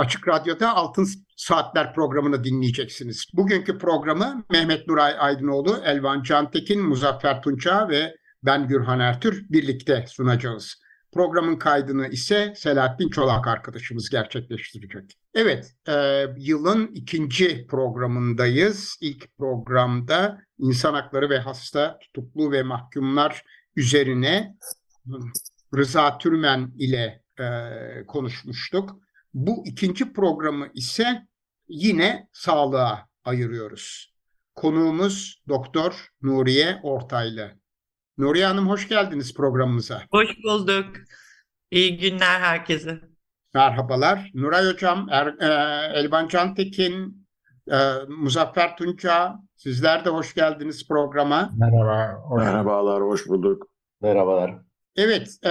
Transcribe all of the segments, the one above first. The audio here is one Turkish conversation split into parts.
Açık Radyo'da Altın Saatler programını dinleyeceksiniz. Bugünkü programı Mehmet Nuray Aydınoğlu, Elvan Cantekin, Muzaffer Tunça ve ben Gürhan Ertür birlikte sunacağız. Programın kaydını ise Selahattin Çolak arkadaşımız gerçekleştirecek. Evet, e, yılın ikinci programındayız. İlk programda insan hakları ve hasta, tutuklu ve mahkumlar üzerine Rıza Türmen ile e, konuşmuştuk. Bu ikinci programı ise yine sağlığa ayırıyoruz. Konuğumuz Doktor Nuriye Ortaylı. Nuriye Hanım hoş geldiniz programımıza. Hoş bulduk. İyi günler herkese. Merhabalar. Nuray Hocam, er, e, Elvan Cantekin, e, Muzaffer Tunça, sizler de hoş geldiniz programa. Merhaba. Merhabalar, hoş bulduk. Merhabalar. Evet, e,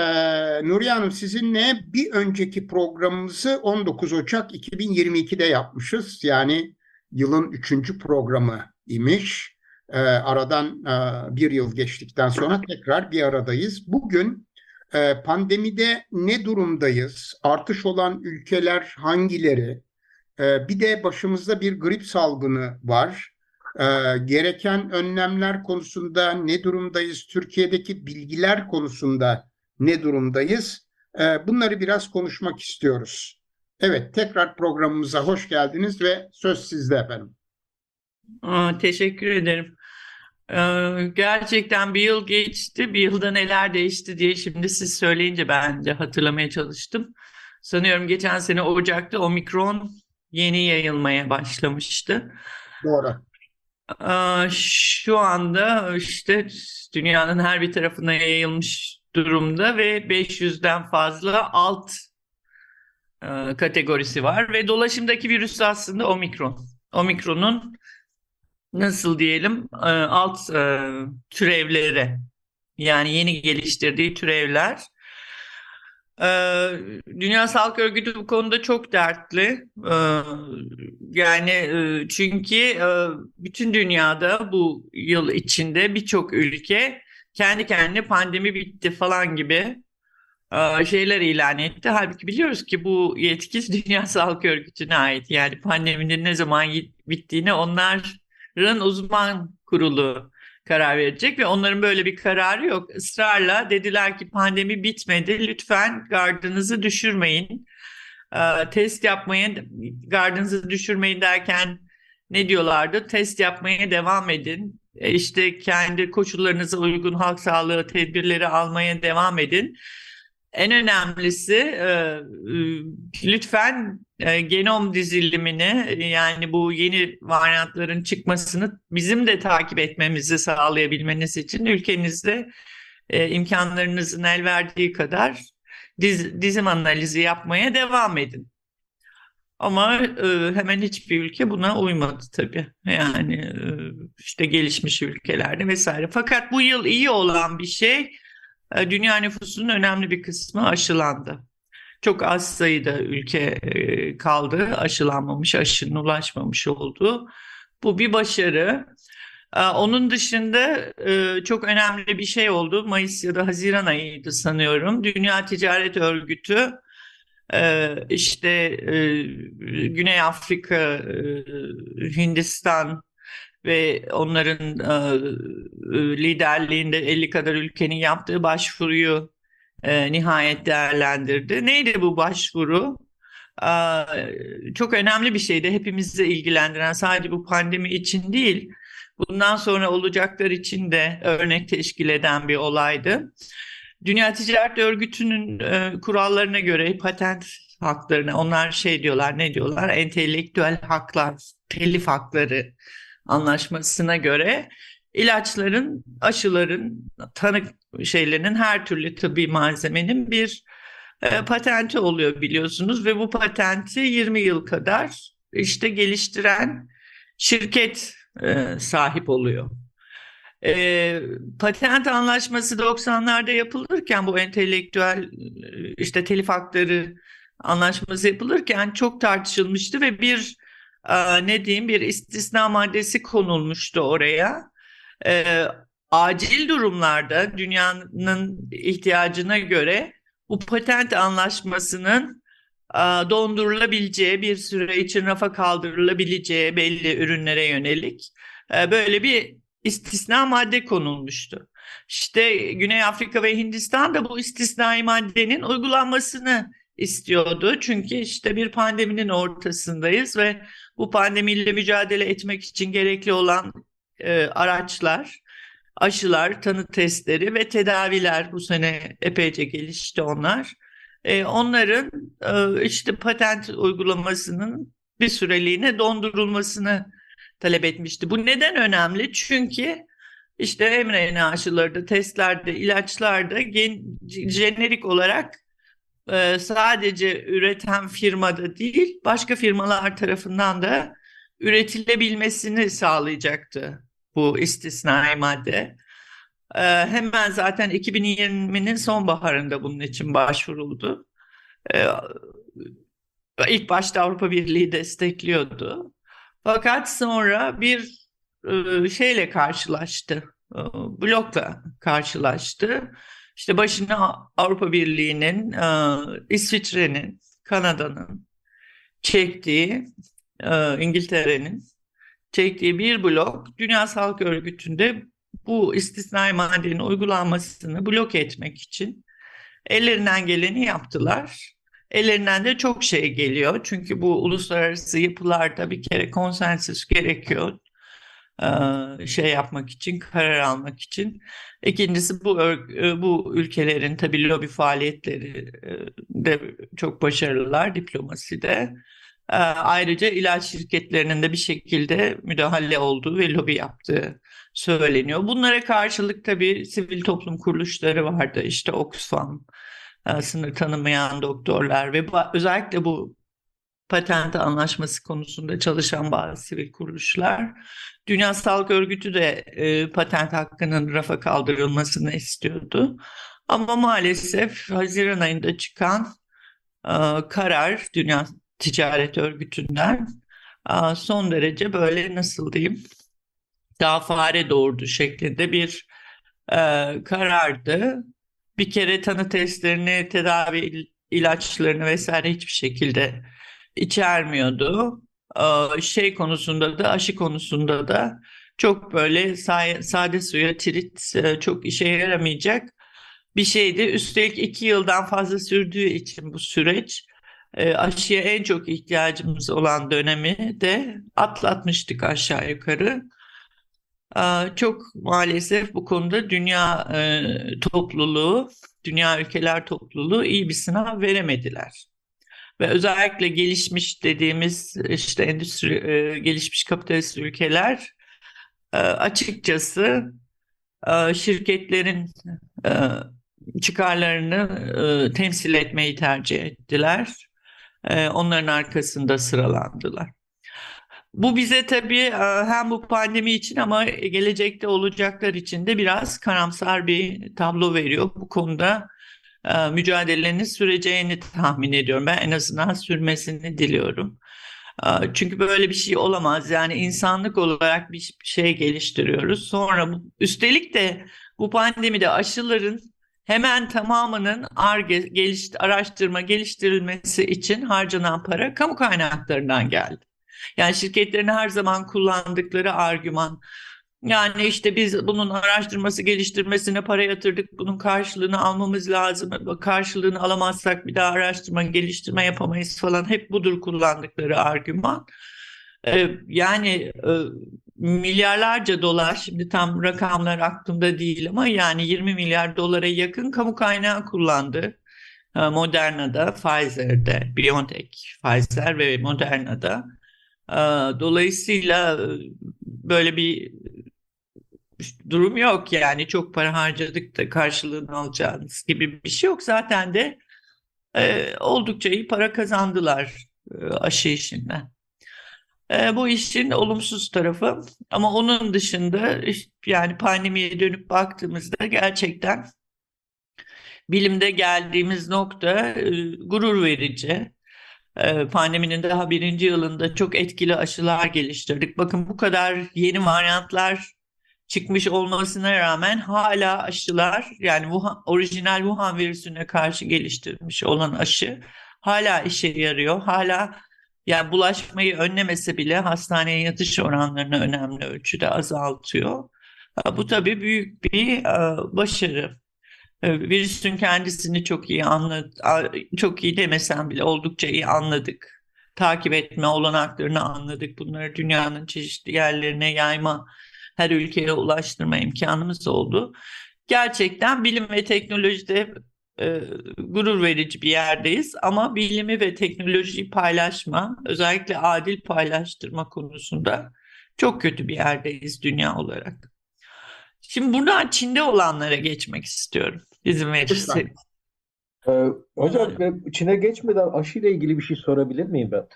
Nuriye Hanım sizinle bir önceki programımızı 19 Ocak 2022'de yapmışız. Yani yılın üçüncü programı imiş. E, aradan e, bir yıl geçtikten sonra tekrar bir aradayız. Bugün e, pandemide ne durumdayız? Artış olan ülkeler hangileri? E, bir de başımızda bir grip salgını var. E, gereken önlemler konusunda ne durumdayız? Türkiye'deki bilgiler konusunda ne durumdayız? E, bunları biraz konuşmak istiyoruz. Evet, tekrar programımıza hoş geldiniz ve söz sizde efendim. Aa, teşekkür ederim. Ee, gerçekten bir yıl geçti. Bir yılda neler değişti diye şimdi siz söyleyince ben de hatırlamaya çalıştım. Sanıyorum geçen sene Ocak'ta omikron yeni yayılmaya başlamıştı. Doğru. Şu anda işte dünyanın her bir tarafına yayılmış durumda ve 500'den fazla alt e, kategorisi var ve dolaşımdaki virüs aslında omikron. Omikronun nasıl diyelim e, alt e, türevleri yani yeni geliştirdiği türevler. E, Dünya Sağlık Örgütü bu konuda çok dertli. Yani çünkü bütün dünyada bu yıl içinde birçok ülke kendi kendine pandemi bitti falan gibi şeyler ilan etti. Halbuki biliyoruz ki bu yetki Dünya Sağlık Örgütü'ne ait. Yani pandeminin ne zaman bittiğini onlar uzman kurulu karar verecek ve onların böyle bir kararı yok. Israrla dediler ki pandemi bitmedi. Lütfen gardınızı düşürmeyin. Ee, test yapmayın, gardınızı düşürmeyin derken ne diyorlardı? Test yapmaya devam edin. E işte kendi koşullarınıza uygun halk sağlığı tedbirleri almaya devam edin. En önemlisi e, lütfen e, genom dizilimini yani bu yeni varyantların çıkmasını bizim de takip etmemizi sağlayabilmeniz için ülkenizde e, imkanlarınızın el verdiği kadar diz, dizim analizi yapmaya devam edin. Ama e, hemen hiçbir ülke buna uymadı tabii. Yani e, işte gelişmiş ülkelerde vesaire. Fakat bu yıl iyi olan bir şey e, dünya nüfusunun önemli bir kısmı aşılandı. Çok az sayıda ülke e, kaldı aşılanmamış, aşının ulaşmamış olduğu. Bu bir başarı. E, onun dışında çok önemli bir şey oldu. Mayıs ya da Haziran ayıydı sanıyorum. Dünya Ticaret Örgütü işte Güney Afrika, Hindistan, ve onların e, liderliğinde 50 kadar ülkenin yaptığı başvuruyu e, nihayet değerlendirdi. Neydi bu başvuru? E, çok önemli bir şeydi. Hepimizi ilgilendiren sadece bu pandemi için değil, bundan sonra olacaklar için de örnek teşkil eden bir olaydı. Dünya Ticaret Örgütü'nün e, kurallarına göre patent haklarına onlar şey diyorlar ne diyorlar entelektüel haklar telif hakları anlaşmasına göre ilaçların, aşıların, tanı şeylerinin her türlü tıbbi malzemenin bir e, patenti oluyor biliyorsunuz ve bu patenti 20 yıl kadar işte geliştiren şirket e, sahip oluyor. E, patent anlaşması 90'larda yapılırken bu entelektüel işte telif hakları anlaşması yapılırken çok tartışılmıştı ve bir e, ne diyeyim bir istisna maddesi konulmuştu oraya. E, acil durumlarda dünyanın ihtiyacına göre bu patent anlaşmasının e, dondurulabileceği bir süre için rafa kaldırılabileceği belli ürünlere yönelik e, böyle bir istisna madde konulmuştu. İşte Güney Afrika ve Hindistan da bu istisnai maddenin uygulanmasını istiyordu. Çünkü işte bir pandeminin ortasındayız ve bu pandemiyle mücadele etmek için gerekli olan e, araçlar, aşılar, tanı testleri ve tedaviler bu sene epeyce gelişti onlar. E, onların e, işte patent uygulamasının bir süreliğine dondurulmasını talep etmişti. Bu neden önemli? Çünkü işte mRNA aşıları testlerde, ilaçlarda gen, jenerik olarak e, sadece üreten firmada değil, başka firmalar tarafından da üretilebilmesini sağlayacaktı bu istisnai madde. E, hemen zaten 2020'nin sonbaharında bunun için başvuruldu. E, ilk başta Avrupa Birliği destekliyordu. Fakat sonra bir e, şeyle karşılaştı, e, blokla karşılaştı. İşte başına Avrupa Birliği'nin, e, İsviçre'nin, Kanada'nın çektiği, İngiltere'nin çektiği bir blok Dünya Sağlık Örgütü'nde bu istisnai maddenin uygulanmasını blok etmek için ellerinden geleni yaptılar. Ellerinden de çok şey geliyor. Çünkü bu uluslararası yapılarda bir kere konsensüs gerekiyor. Şey yapmak için, karar almak için. İkincisi bu bu ülkelerin tabii lobi faaliyetleri de çok başarılılar diplomaside. Ayrıca ilaç şirketlerinin de bir şekilde müdahale olduğu ve lobi yaptığı söyleniyor. Bunlara karşılık tabii sivil toplum kuruluşları vardı. İşte Oxfam, sınır tanımayan doktorlar ve özellikle bu patent anlaşması konusunda çalışan bazı sivil kuruluşlar. Dünya Sağlık Örgütü de e, patent hakkının rafa kaldırılmasını istiyordu. Ama maalesef Haziran ayında çıkan e, karar Dünya Ticaret Örgütü'nden e, son derece böyle nasıl diyeyim daha fare doğurdu şeklinde bir e, karardı bir kere tanı testlerini, tedavi ilaçlarını vesaire hiçbir şekilde içermiyordu. Şey konusunda da aşı konusunda da çok böyle sade suya trit e, çok işe yaramayacak bir şeydi. Üstelik iki yıldan fazla sürdüğü için bu süreç e, aşıya en çok ihtiyacımız olan dönemi de atlatmıştık aşağı yukarı. Çok maalesef bu konuda dünya e, topluluğu, dünya ülkeler topluluğu iyi bir sınav veremediler. Ve özellikle gelişmiş dediğimiz işte endüstri e, gelişmiş kapitalist ülkeler e, açıkçası şirketlerin çıkarlarını temsil etmeyi tercih ettiler. Onların arkasında sıralandılar. Bu bize tabii e, hem bu pandemi için ama gelecekte olacaklar için de biraz karamsar bir tablo veriyor. Bu konuda e, mücadelenin süreceğini tahmin ediyorum. Ben en azından sürmesini diliyorum. E, çünkü böyle bir şey olamaz. Yani insanlık olarak bir şey geliştiriyoruz. Sonra üstelik de bu pandemide aşıların hemen tamamının ARGE, geliş, araştırma geliştirilmesi için harcanan para kamu kaynaklarından geldi. Yani şirketlerin her zaman kullandıkları argüman yani işte biz bunun araştırması geliştirmesine para yatırdık. Bunun karşılığını almamız lazım. Karşılığını alamazsak bir daha araştırma geliştirme yapamayız falan. Hep budur kullandıkları argüman. Ee, yani e, milyarlarca dolar şimdi tam rakamlar aklımda değil ama yani 20 milyar dolara yakın kamu kaynağı kullandı. Ee, Moderna'da, Pfizer'de, BioNTech, Pfizer ve Moderna'da Dolayısıyla böyle bir durum yok yani çok para harcadık da karşılığını alacağınız gibi bir şey yok. Zaten de e, oldukça iyi para kazandılar e, aşı işinden. E, bu işin olumsuz tarafı ama onun dışında yani pandemiye dönüp baktığımızda gerçekten bilimde geldiğimiz nokta e, gurur verici. E, pandeminin daha birinci yılında çok etkili aşılar geliştirdik. Bakın bu kadar yeni varyantlar çıkmış olmasına rağmen hala aşılar yani Wuhan, orijinal Wuhan virüsüne karşı geliştirilmiş olan aşı hala işe yarıyor. Hala yani bulaşmayı önlemese bile hastaneye yatış oranlarını önemli ölçüde azaltıyor. Bu tabii büyük bir e, başarı. E, virüsün kendisini çok iyi anladık, çok iyi demesem bile oldukça iyi anladık. Takip etme olanaklarını anladık. Bunları dünyanın çeşitli yerlerine yayma, her ülkeye ulaştırma imkanımız oldu. Gerçekten bilim ve teknolojide e, gurur verici bir yerdeyiz ama bilimi ve teknolojiyi paylaşma, özellikle adil paylaştırma konusunda çok kötü bir yerdeyiz dünya olarak. Şimdi buradan Çin'de olanlara geçmek istiyorum izin verirseniz. Ee, hocam Çin'e geçmeden aşıyla ilgili bir şey sorabilir miyim ben?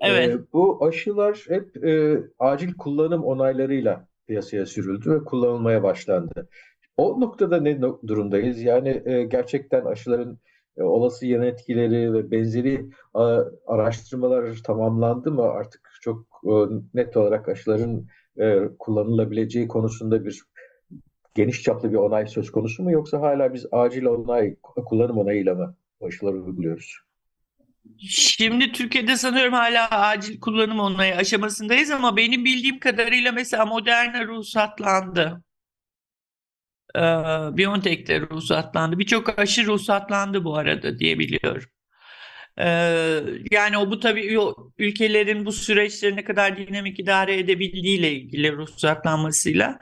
Evet. Ee, bu aşılar hep e, acil kullanım onaylarıyla piyasaya sürüldü ve kullanılmaya başlandı. O noktada ne durumdayız? Yani e, gerçekten aşıların e, olası yan etkileri ve benzeri a, araştırmalar tamamlandı mı? Artık çok e, net olarak aşıların e, kullanılabileceği konusunda bir geniş çaplı bir onay söz konusu mu yoksa hala biz acil onay, kullanım onayıyla mı aşıları uyguluyoruz? Şimdi Türkiye'de sanıyorum hala acil kullanım onayı aşamasındayız ama benim bildiğim kadarıyla mesela Moderna ruhsatlandı. Ee, BioNTech'te ruhsatlandı. Birçok aşı ruhsatlandı bu arada diye biliyorum. Ee, yani o bu tabii ülkelerin bu süreçleri ne kadar dinamik idare edebildiğiyle ilgili ruhsatlanmasıyla.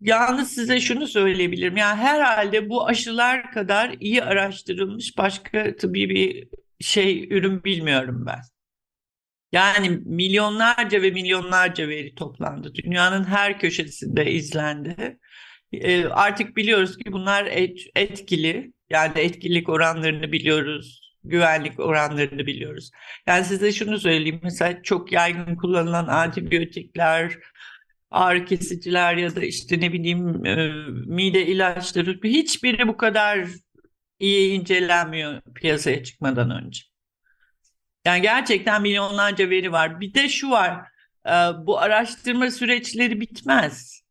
Yalnız size şunu söyleyebilirim. Yani herhalde bu aşılar kadar iyi araştırılmış başka tıbbi bir şey ürün bilmiyorum ben. Yani milyonlarca ve milyonlarca veri toplandı. Dünyanın her köşesinde izlendi. E, artık biliyoruz ki bunlar et, etkili. Yani etkilik oranlarını biliyoruz. Güvenlik oranlarını biliyoruz. Yani size şunu söyleyeyim. Mesela çok yaygın kullanılan antibiyotikler, ağrı kesiciler ya da işte ne bileyim e, mide ilaçları hiçbiri bu kadar iyi incelenmiyor piyasaya çıkmadan önce. Yani gerçekten milyonlarca veri var. Bir de şu var, e, bu araştırma süreçleri bitmez.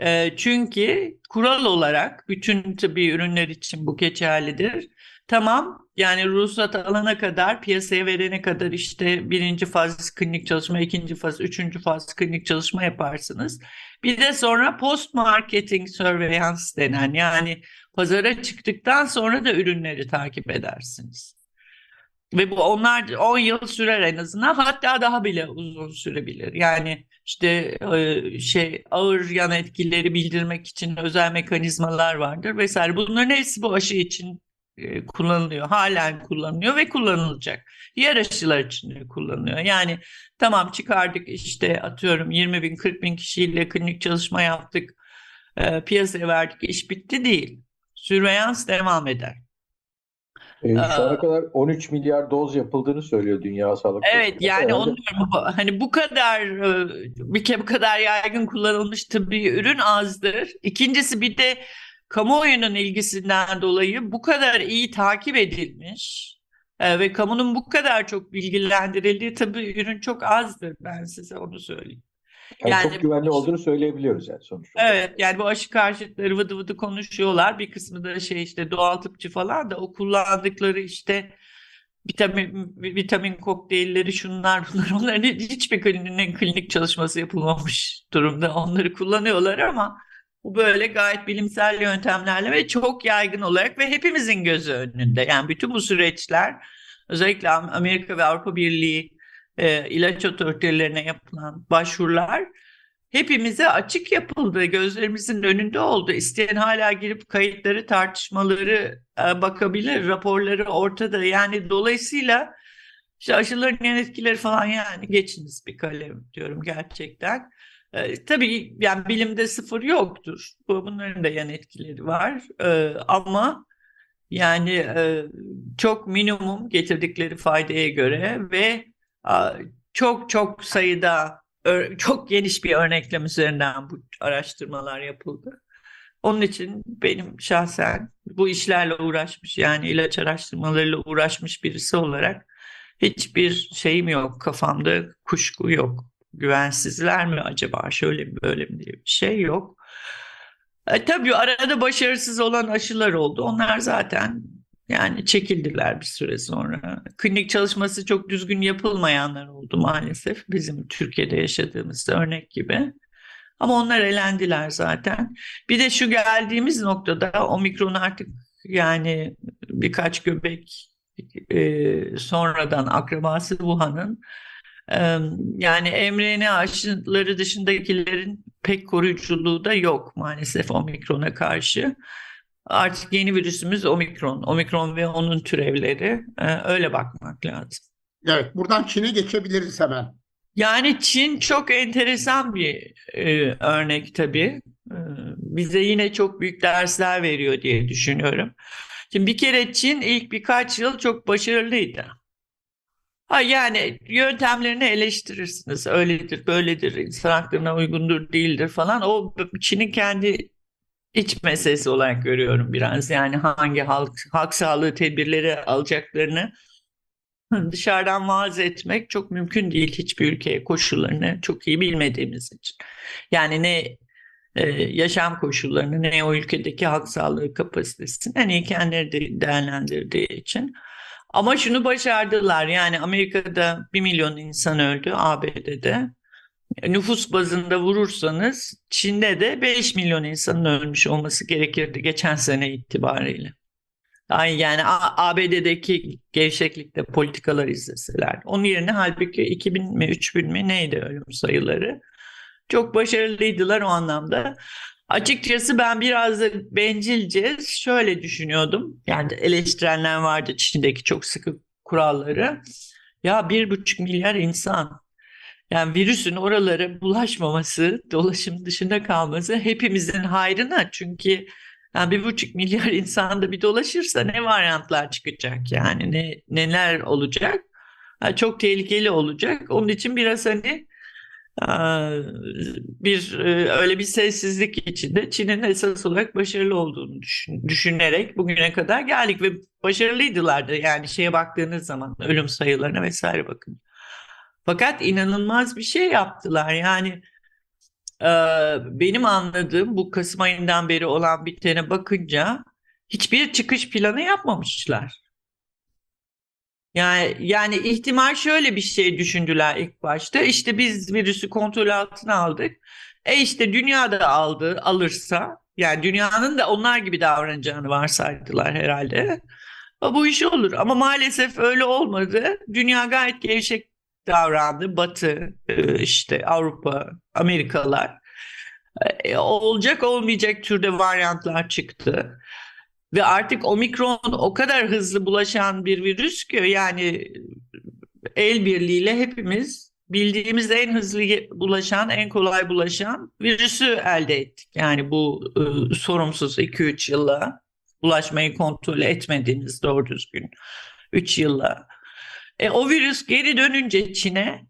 E, çünkü kural olarak bütün tıbbi ürünler için bu geçerlidir. Tamam yani ruhsat alana kadar piyasaya verene kadar işte birinci faz klinik çalışma, ikinci faz, üçüncü faz klinik çalışma yaparsınız. Bir de sonra post marketing surveillance denen yani pazara çıktıktan sonra da ürünleri takip edersiniz. Ve bu onlar 10 yıl sürer en azından hatta daha bile uzun sürebilir. Yani işte şey ağır yan etkileri bildirmek için özel mekanizmalar vardır vesaire. Bunların hepsi bu aşı için kullanılıyor. Halen kullanılıyor ve kullanılacak. Diğer aşılar için de kullanılıyor. Yani tamam çıkardık işte atıyorum 20 bin 40 bin kişiyle klinik çalışma yaptık. piyasaya verdik iş bitti değil. Sürveyans devam eder. E, şu ana kadar 13 milyar doz yapıldığını söylüyor Dünya Sağlık Evet yani onu diyorum. Hani bu kadar bir kere bu kadar yaygın kullanılmış tıbbi ürün azdır. İkincisi bir de kamuoyunun ilgisinden dolayı bu kadar iyi takip edilmiş e, ve kamunun bu kadar çok bilgilendirildiği tabii ürün çok azdır ben size onu söyleyeyim. Yani, yani çok güvenli olduğunu söyleyebiliyoruz yani sonuçta. Evet yani bu aşı karşıtları vıdı vıdı konuşuyorlar. Bir kısmı da şey işte doğal tıpçı falan da o kullandıkları işte vitamin vitamin kokteylleri şunlar bunlar onların hiçbir klinik, klinik çalışması yapılmamış durumda. Onları kullanıyorlar ama bu böyle gayet bilimsel yöntemlerle ve çok yaygın olarak ve hepimizin gözü önünde. Yani bütün bu süreçler özellikle Amerika ve Avrupa Birliği e, ilaç otoritelerine yapılan başvurular hepimize açık yapıldı. Gözlerimizin önünde oldu. İsteyen hala girip kayıtları, tartışmaları e, bakabilir. Raporları ortada. Yani dolayısıyla İşte aşıların yan etkileri falan yani geçiniz bir kalem diyorum gerçekten. E, tabii yani bilimde sıfır yoktur. Bunların da yan etkileri var. E, ama yani e, çok minimum getirdikleri faydaya göre ve çok çok sayıda çok geniş bir örneklem üzerinden bu araştırmalar yapıldı. Onun için benim şahsen bu işlerle uğraşmış yani ilaç araştırmalarıyla uğraşmış birisi olarak hiçbir şeyim yok kafamda kuşku yok. Güvensizler mi acaba şöyle mi böyle mi diye bir şey yok. E, tabii arada başarısız olan aşılar oldu. Onlar zaten yani çekildiler bir süre sonra. Klinik çalışması çok düzgün yapılmayanlar oldu maalesef. Bizim Türkiye'de yaşadığımız örnek gibi. Ama onlar elendiler zaten. Bir de şu geldiğimiz noktada omikron artık yani birkaç göbek e, sonradan akrabası Wuhan'ın e, yani mRNA aşıları dışındakilerin pek koruyuculuğu da yok maalesef omikrona karşı. Artık yeni virüsümüz omikron. Omikron ve onun türevleri. E, öyle bakmak lazım. Evet, buradan Çin'e geçebiliriz hemen. Yani Çin çok enteresan bir e, örnek tabii. E, bize yine çok büyük dersler veriyor diye düşünüyorum. Şimdi bir kere Çin ilk birkaç yıl çok başarılıydı. Ha yani yöntemlerini eleştirirsiniz. Öyledir, böyledir, insan haklarına uygundur, değildir falan. O Çin'in kendi iç meselesi olarak görüyorum biraz. Yani hangi halk, halk sağlığı tedbirleri alacaklarını dışarıdan vaaz etmek çok mümkün değil hiçbir ülkeye koşullarını çok iyi bilmediğimiz için. Yani ne e, yaşam koşullarını ne o ülkedeki halk sağlığı kapasitesini iyi kendileri de değerlendirdiği için. Ama şunu başardılar yani Amerika'da bir milyon insan öldü ABD'de. Nüfus bazında vurursanız Çin'de de 5 milyon insanın ölmüş olması gerekirdi geçen sene itibariyle. Yani ABD'deki gevşeklikte politikalar izleseler. Onun yerine halbuki 2000 mi 3000 mi neydi ölüm sayıları. Çok başarılıydılar o anlamda. Açıkçası ben biraz da bencilce şöyle düşünüyordum. Yani eleştirenler vardı Çin'deki çok sıkı kuralları. Ya bir buçuk milyar insan. Yani virüsün oralara bulaşmaması, dolaşım dışında kalması hepimizin hayrına. Çünkü yani bir buçuk milyar insan da bir dolaşırsa ne varyantlar çıkacak yani ne neler olacak? Yani çok tehlikeli olacak. Onun için biraz hani bir öyle bir sessizlik içinde Çin'in esas olarak başarılı olduğunu düşün, düşünerek bugüne kadar geldik ve başarılıydılar da yani şeye baktığınız zaman ölüm sayılarına vesaire bakın. Fakat inanılmaz bir şey yaptılar yani benim anladığım bu Kasım ayından beri olan bitene bakınca hiçbir çıkış planı yapmamışlar. Yani yani ihtimal şöyle bir şey düşündüler ilk başta. İşte biz virüsü kontrol altına aldık. E işte dünya da aldı, alırsa yani dünyanın da onlar gibi davranacağını varsaydılar herhalde. Bu iş olur ama maalesef öyle olmadı. Dünya gayet gevşek davrandı. Batı, e, işte Avrupa, Amerikalılar. E, olacak olmayacak türde varyantlar çıktı. Ve artık omikron o kadar hızlı bulaşan bir virüs ki yani el birliğiyle hepimiz bildiğimiz en hızlı bulaşan, en kolay bulaşan virüsü elde ettik. Yani bu e, sorumsuz 2-3 yılla bulaşmayı kontrol etmediğimiz doğru düzgün 3 yılla. E, o virüs geri dönünce Çin'e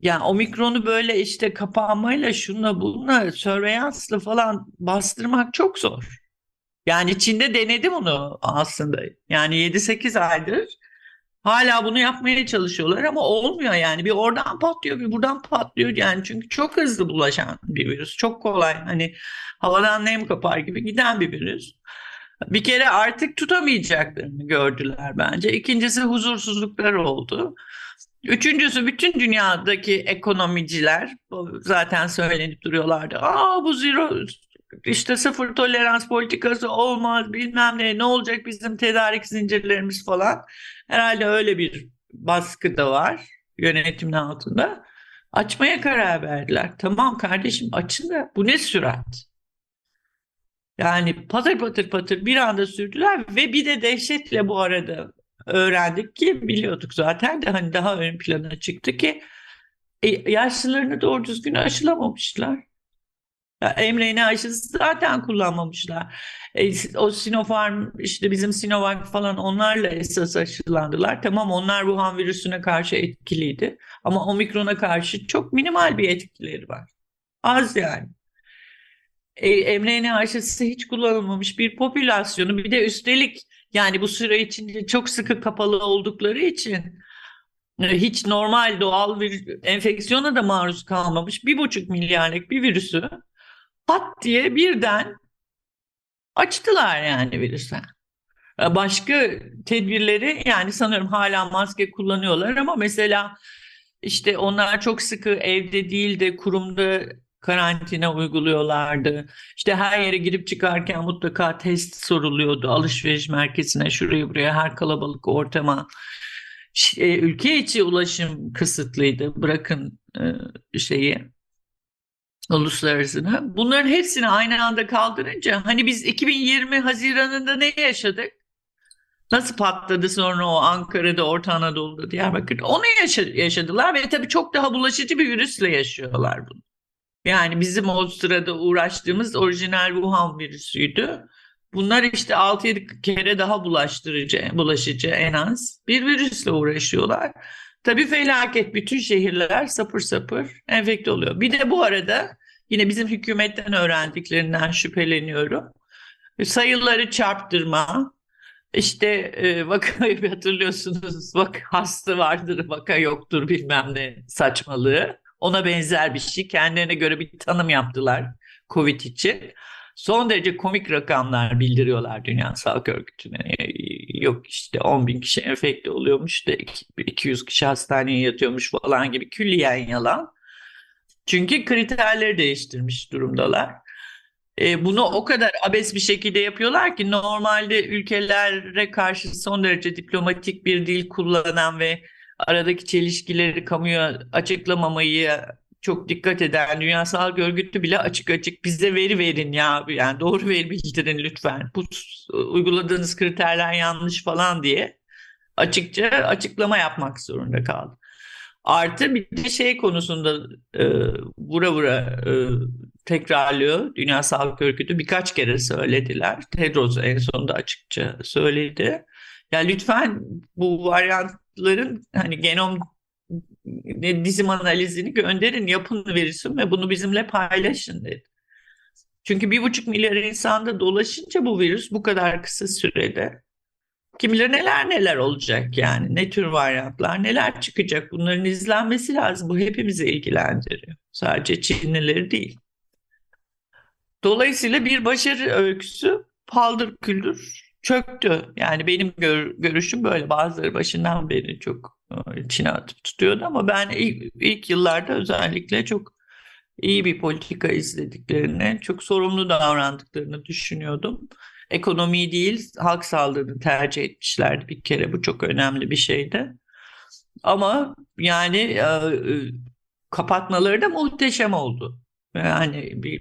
yani omikronu böyle işte kapanmayla şunla bununla surveillancela falan bastırmak çok zor. Yani Çin'de denedim onu aslında. Yani 7-8 aydır hala bunu yapmaya çalışıyorlar ama olmuyor yani. Bir oradan patlıyor bir buradan patlıyor yani. Çünkü çok hızlı bulaşan bir virüs. Çok kolay hani havadan nem kapar gibi giden bir virüs. Bir kere artık tutamayacaklarını gördüler bence. İkincisi huzursuzluklar oldu. Üçüncüsü bütün dünyadaki ekonomiciler zaten söylenip duruyorlardı. Aa bu zero işte sıfır tolerans politikası olmaz bilmem ne ne olacak bizim tedarik zincirlerimiz falan. Herhalde öyle bir baskı da var yönetimin altında. Açmaya karar verdiler. Tamam kardeşim açın da bu ne sürat? Yani patır patır patır bir anda sürdüler ve bir de dehşetle bu arada öğrendik ki biliyorduk zaten de hani daha ön plana çıktı ki e, yaşlılarını doğru düzgün aşılamamışlar. Ya mRNA aşısı zaten kullanmamışlar. E, o Sinopharm işte bizim Sinovac falan onlarla esas aşılandılar. Tamam onlar Wuhan virüsüne karşı etkiliydi. Ama omikrona karşı çok minimal bir etkileri var. Az yani. E, mRNA aşısı hiç kullanılmamış bir popülasyonu bir de üstelik yani bu süre içinde çok sıkı kapalı oldukları için e, hiç normal doğal bir enfeksiyona da maruz kalmamış bir buçuk milyarlık bir virüsü pat diye birden açtılar yani virüse. Başka tedbirleri yani sanıyorum hala maske kullanıyorlar ama mesela işte onlar çok sıkı evde değil de kurumda karantina uyguluyorlardı. İşte her yere girip çıkarken mutlaka test soruluyordu. Alışveriş merkezine, şuraya buraya, her kalabalık ortama. E, ülke içi ulaşım kısıtlıydı. Bırakın e, şeyi uluslararasını. Bunların hepsini aynı anda kaldırınca hani biz 2020 Haziran'ında ne yaşadık? Nasıl patladı sonra o Ankara'da, Orta Anadolu'da, Diyarbakır'da? Onu yaşadılar ve tabii çok daha bulaşıcı bir virüsle yaşıyorlar bunu. Yani bizim o sırada uğraştığımız orijinal Wuhan virüsüydü. Bunlar işte 6-7 kere daha bulaştırıcı, bulaşıcı en az bir virüsle uğraşıyorlar. Tabii felaket bütün şehirler sapır sapır enfekte oluyor. Bir de bu arada yine bizim hükümetten öğrendiklerinden şüpheleniyorum. Sayıları çarptırma, işte e, vakayı hatırlıyorsunuz vaka hasta vardır vaka yoktur bilmem ne saçmalığı. Ona benzer bir şey. Kendilerine göre bir tanım yaptılar Covid için. Son derece komik rakamlar bildiriyorlar Dünya Sağlık Örgütü'ne. Yok işte 10 bin kişi enfekte oluyormuş da 200 kişi hastaneye yatıyormuş falan gibi külliyen yalan. Çünkü kriterleri değiştirmiş durumdalar. E, bunu o kadar abes bir şekilde yapıyorlar ki normalde ülkelere karşı son derece diplomatik bir dil kullanan ve aradaki çelişkileri kamuya açıklamamayı çok dikkat eden Dünya Sağlık Örgütü bile açık açık bize veri verin ya yani doğru veri bildirin lütfen. Bu uyguladığınız kriterler yanlış falan diye açıkça açıklama yapmak zorunda kaldı. Artı bir de şey konusunda e, vura vura e, tekrarlıyor Dünya Sağlık Örgütü birkaç kere söylediler. Tedros en sonunda açıkça söyledi. Ya lütfen bu varyantların hani genom dizim analizini gönderin, yapın verirsin ve bunu bizimle paylaşın dedi. Çünkü bir buçuk milyar insanda dolaşınca bu virüs bu kadar kısa sürede kim bilir neler neler olacak yani ne tür varyantlar neler çıkacak bunların izlenmesi lazım bu hepimizi ilgilendiriyor sadece Çinlileri değil. Dolayısıyla bir başarı öyküsü paldır küldür çöktü. Yani benim gör, görüşüm böyle. Bazıları başından beri çok e, Çin'e atıp tutuyordu ama ben ilk, ilk yıllarda özellikle çok iyi bir politika izlediklerini, çok sorumlu davrandıklarını düşünüyordum. Ekonomiyi değil, halk sağlığını tercih etmişlerdi bir kere. Bu çok önemli bir şeydi. Ama yani e, e kapatmaları da muhteşem oldu. Yani bir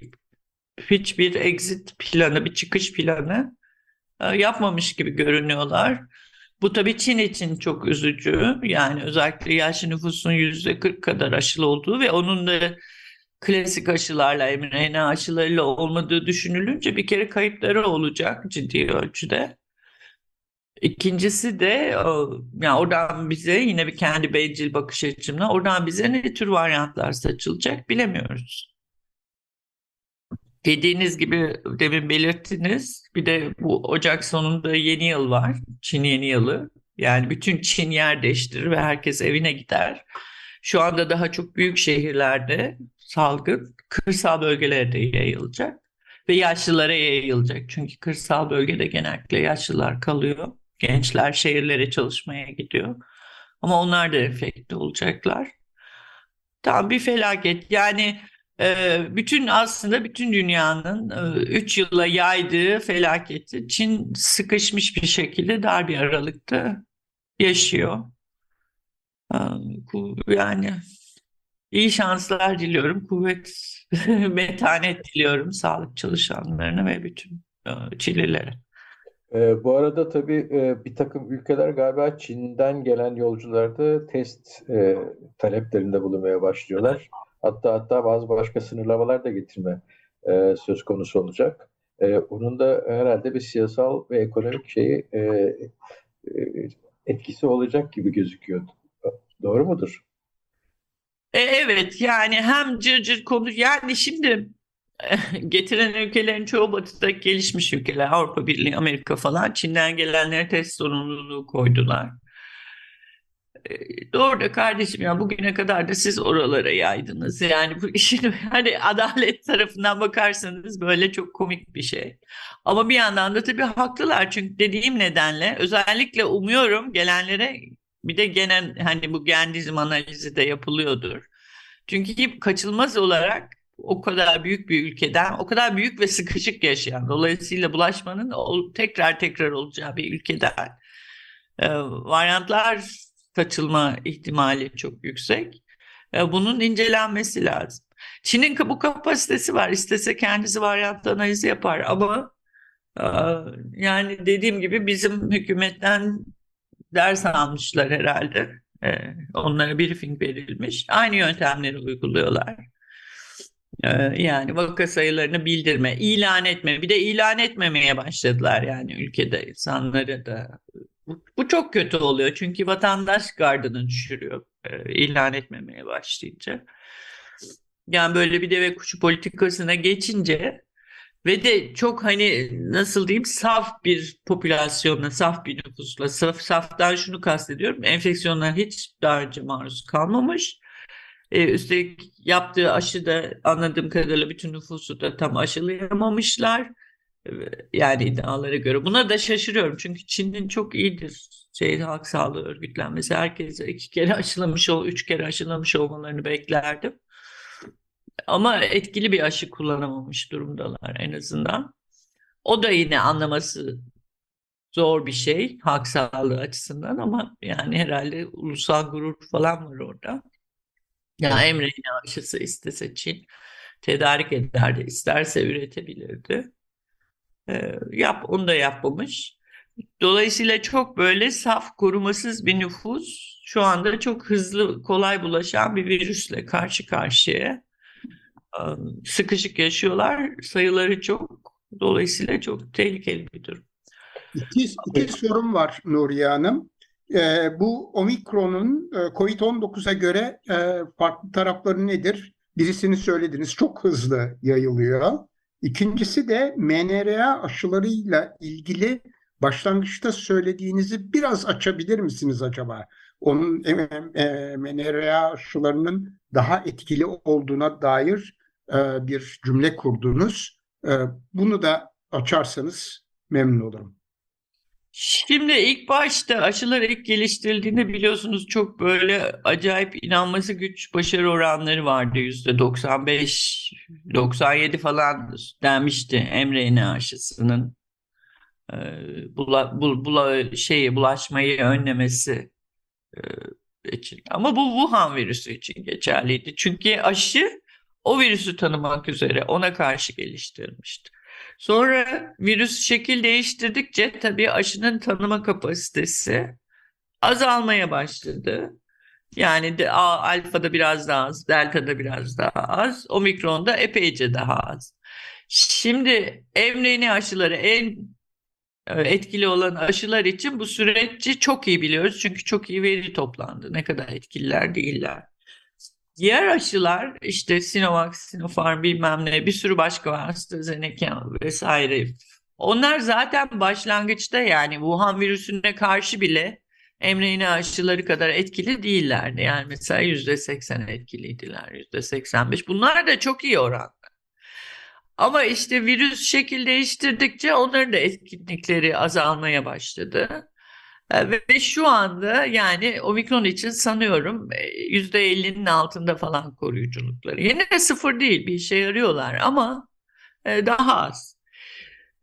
hiçbir exit planı, bir çıkış planı yapmamış gibi görünüyorlar. Bu tabii Çin için çok üzücü. Yani özellikle yaşlı nüfusun yüzde 40 kadar aşılı olduğu ve onun da klasik aşılarla, mRNA aşılarıyla olmadığı düşünülünce bir kere kayıpları olacak ciddi ölçüde. İkincisi de yani oradan bize yine bir kendi bencil bakış açımla oradan bize ne tür varyantlar saçılacak bilemiyoruz. Dediğiniz gibi demin belirttiniz. Bir de bu Ocak sonunda yeni yıl var. Çin yeni yılı. Yani bütün Çin yer değiştirir ve herkes evine gider. Şu anda daha çok büyük şehirlerde salgın kırsal bölgelere de yayılacak ve yaşlılara yayılacak. Çünkü kırsal bölgede genellikle yaşlılar kalıyor. Gençler şehirlere çalışmaya gidiyor. Ama onlar da enfekte olacaklar. Tam bir felaket. Yani bütün aslında bütün dünyanın 3 e, yıla yaydığı felaketi Çin sıkışmış bir şekilde dar bir aralıkta yaşıyor. Ee, yani iyi şanslar diliyorum. Kuvvet, metanet diliyorum sağlık çalışanlarına ve bütün e, Çinlilere. E, bu arada tabii e, bir takım ülkeler galiba Çin'den gelen yolcularda test e, taleplerinde bulunmaya başlıyorlar. Hatta hatta bazı başka sınırlamalar da getirme e, söz konusu olacak. E, onun da herhalde bir siyasal ve ekonomik şeyi e, e, etkisi olacak gibi gözüküyor. Doğru mudur? E, evet yani hem cırcır cır konu yani şimdi getiren ülkelerin çoğu batıda gelişmiş ülkeler Avrupa Birliği, Amerika falan Çin'den gelenlere test sorumluluğu koydular. Doğru da kardeşim ya bugüne kadar da siz oralara yaydınız. Yani bu işin hani adalet tarafından bakarsanız böyle çok komik bir şey. Ama bir yandan da tabii haklılar çünkü dediğim nedenle özellikle umuyorum gelenlere bir de genel hani bu gendizm analizi de yapılıyordur. Çünkü kaçılmaz olarak o kadar büyük bir ülkeden, o kadar büyük ve sıkışık yaşayan, dolayısıyla bulaşmanın tekrar tekrar olacağı bir ülkeden e, varyantlar kaçılma ihtimali çok yüksek. E, bunun incelenmesi lazım. Çin'in bu kapasitesi var. İstese kendisi varyant analizi yapar ama e, yani dediğim gibi bizim hükümetten ders almışlar herhalde. E, onlara briefing verilmiş. Aynı yöntemleri uyguluyorlar. Yani vaka sayılarını bildirme, ilan etme. Bir de ilan etmemeye başladılar yani ülkede insanları da bu çok kötü oluyor çünkü vatandaş gardını düşürüyor e, ilan etmemeye başlayınca. Yani böyle bir deve kuşu politikasına geçince ve de çok hani nasıl diyeyim saf bir popülasyonla, saf bir nüfusla, saf, saftan şunu kastediyorum. Enfeksiyonlar hiç daha önce maruz kalmamış. Ee, üstelik yaptığı aşı da anladığım kadarıyla bütün nüfusu da tam aşılayamamışlar yani iddialara göre. Buna da şaşırıyorum çünkü Çin'in çok iyidir şey halk sağlığı örgütlenmesi. Herkese iki kere aşılamış ol, üç kere aşılamış olmalarını beklerdim. Ama etkili bir aşı kullanamamış durumdalar en azından. O da yine anlaması zor bir şey halk sağlığı açısından ama yani herhalde ulusal gurur falan var orada. Ya yani mRNA aşısı istese Çin tedarik ederdi, isterse üretebilirdi. E, yap, onu da yapmamış. Dolayısıyla çok böyle saf, korumasız bir nüfus şu anda çok hızlı, kolay bulaşan bir virüsle karşı karşıya. Sıkışık yaşıyorlar, sayıları çok. Dolayısıyla çok tehlikeli bir durum. İki, iki sorum var Nuriye Hanım. Ee, bu omikronun e, COVID-19'a göre e, farklı tarafları nedir? Birisini söylediniz, çok hızlı yayılıyor. İkincisi de mRNA aşılarıyla ilgili başlangıçta söylediğinizi biraz açabilir misiniz acaba? Onun e, e, mRNA aşılarının daha etkili olduğuna dair e, bir cümle kurdunuz. E, bunu da açarsanız memnun olurum. Şimdi ilk başta aşılar ilk geliştirildiğinde biliyorsunuz çok böyle acayip inanması güç başarı oranları vardı. Yüzde 95, 97 falan denmişti mRNA aşısının e, bula, bul, bula, şeyi, bulaşmayı önlemesi e, için. Ama bu Wuhan virüsü için geçerliydi. Çünkü aşı o virüsü tanımak üzere ona karşı geliştirilmişti. Sonra virüs şekil değiştirdikçe tabii aşının tanıma kapasitesi azalmaya başladı. Yani de, alfada biraz daha az, delta'da biraz daha az, omikronda epeyce daha az. Şimdi mRNA aşıları en e, etkili olan aşılar için bu süreci çok iyi biliyoruz. Çünkü çok iyi veri toplandı. Ne kadar etkililer değiller. Diğer aşılar işte Sinovac, Sinopharm bilmem ne bir sürü başka var AstraZeneca vesaire. Onlar zaten başlangıçta yani Wuhan virüsüne karşı bile mRNA aşıları kadar etkili değillerdi. Yani mesela yüzde seksen etkiliydiler, yüzde seksen beş. Bunlar da çok iyi oranda. Ama işte virüs şekil değiştirdikçe onların da etkinlikleri azalmaya başladı. Ee, ve şu anda yani omikron için sanıyorum %50'nin e, altında falan koruyuculukları. Yine de sıfır değil bir işe yarıyorlar ama e, daha az.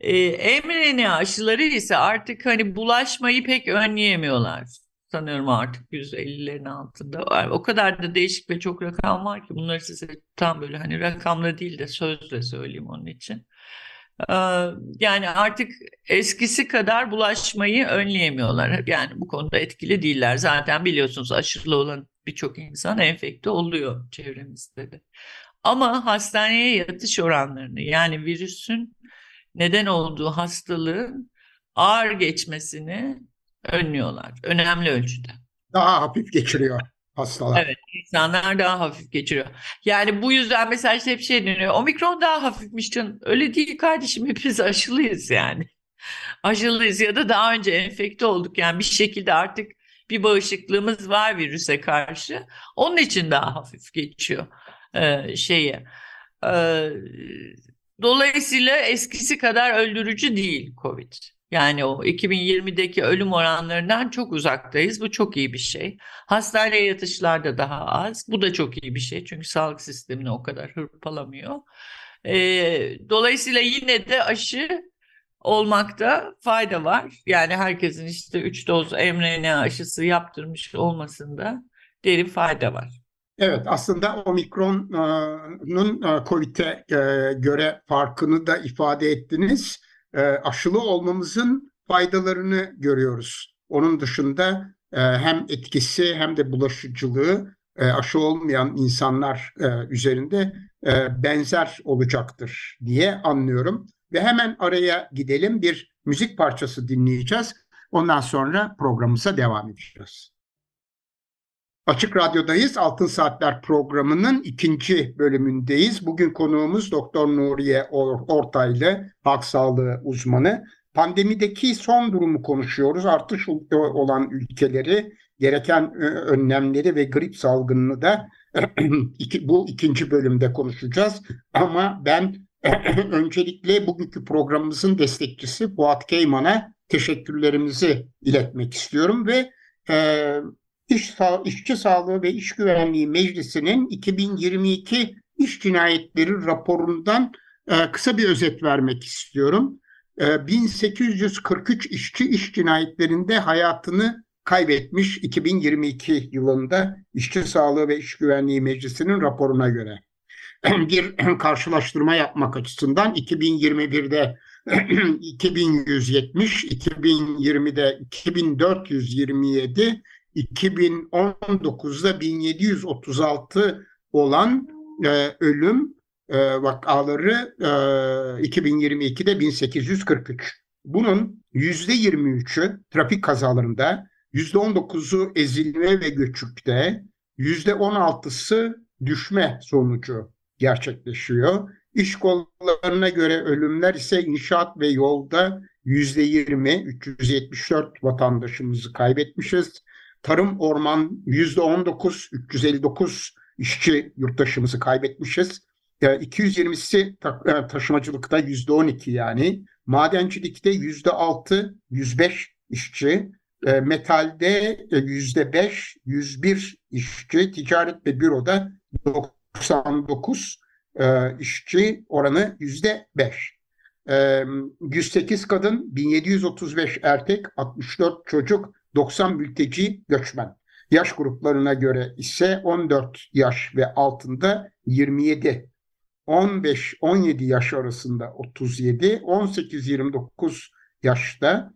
E, mRNA aşıları ise artık hani bulaşmayı pek önleyemiyorlar. Sanıyorum artık %50'lerin altında. O kadar da değişik ve çok rakam var ki bunları size tam böyle hani rakamla değil de sözle söyleyeyim onun için. Yani artık eskisi kadar bulaşmayı önleyemiyorlar. Yani bu konuda etkili değiller. Zaten biliyorsunuz aşırı olan birçok insan enfekte oluyor çevremizde de. Ama hastaneye yatış oranlarını yani virüsün neden olduğu hastalığın ağır geçmesini önlüyorlar. Önemli ölçüde. Daha hafif geçiriyor hastalar. Evet, insanlar daha hafif geçiriyor. Yani bu yüzden mesela işte hep şey deniyor. Omikron daha hafifmiş canım. Öyle değil kardeşim. Hepimiz aşılıyız yani. Aşılıyız ya da daha önce enfekte olduk. Yani bir şekilde artık bir bağışıklığımız var virüse karşı. Onun için daha hafif geçiyor e, şeye. E, dolayısıyla eskisi kadar öldürücü değil Covid. Yani o 2020'deki ölüm oranlarından çok uzaktayız. Bu çok iyi bir şey. Hastaneye yatışlar da daha az. Bu da çok iyi bir şey. Çünkü sağlık sistemini o kadar hırpalamıyor. E, dolayısıyla yine de aşı olmakta fayda var. Yani herkesin işte 3 doz mRNA aşısı yaptırmış olmasında derin fayda var. Evet aslında omikronun e, COVID'e e, göre farkını da ifade ettiniz. E, aşılı olmamızın faydalarını görüyoruz. Onun dışında hem etkisi hem de bulaşıcılığı aşı olmayan insanlar üzerinde benzer olacaktır diye anlıyorum. Ve hemen araya gidelim bir müzik parçası dinleyeceğiz. Ondan sonra programımıza devam edeceğiz. Açık Radyo'dayız. Altın Saatler programının ikinci bölümündeyiz. Bugün konuğumuz Doktor Nuriye Ortaylı, halk sağlığı uzmanı. Pandemideki son durumu konuşuyoruz. Artış olan ülkeleri, gereken e, önlemleri ve grip salgınını da bu ikinci bölümde konuşacağız. Ama ben öncelikle bugünkü programımızın destekçisi Fuat Keyman'a teşekkürlerimizi iletmek istiyorum ve e, İş İşçi Sağlığı ve İş Güvenliği Meclisi'nin 2022 iş cinayetleri raporundan e, kısa bir özet vermek istiyorum. E, 1843 işçi iş cinayetlerinde hayatını kaybetmiş 2022 yılında İşçi Sağlığı ve İş Güvenliği Meclisi'nin raporuna göre. Bir karşılaştırma yapmak açısından 2021'de 2170, 2020'de 2427, 2019'da 1736 olan e, ölüm e, vakaları e, 2022'de 1843. Bunun %23'ü trafik kazalarında, %19'u ezilme ve göçükte, %16'sı düşme sonucu gerçekleşiyor. İş kollarına göre ölümler ise inşaat ve yolda %20, 374 vatandaşımızı kaybetmişiz. Tarım orman %19, 359 işçi yurttaşımızı kaybetmişiz. 220'si e, taşımacılıkta %12 yani. Madencilikte %6, 105 işçi. E, metalde %5, 101 işçi. Ticaret ve büroda 99 e, işçi oranı %5. 108 kadın, 1735 erkek, 64 çocuk, 90 mülteci göçmen. Yaş gruplarına göre ise 14 yaş ve altında 27, 15-17 yaş arasında 37, 18-29 yaşta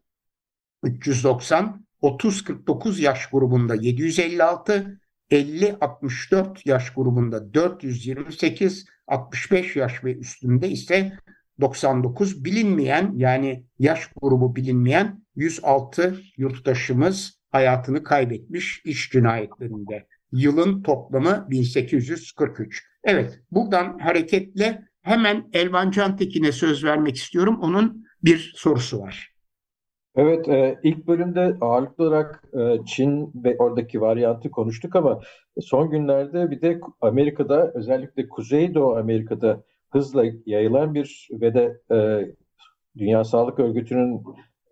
390, 30-49 yaş grubunda 756, 50-64 yaş grubunda 428, 65 yaş ve üstünde ise 99 bilinmeyen yani yaş grubu bilinmeyen 106 yurttaşımız hayatını kaybetmiş iş cinayetlerinde. Yılın toplamı 1843. Evet buradan hareketle hemen Elvan Cantekin'e söz vermek istiyorum. Onun bir sorusu var. Evet, e, ilk bölümde ağırlıklı olarak e, Çin ve oradaki varyantı konuştuk ama son günlerde bir de Amerika'da özellikle Kuzeydoğu Amerika'da hızla yayılan bir ve de e, Dünya Sağlık Örgütü'nün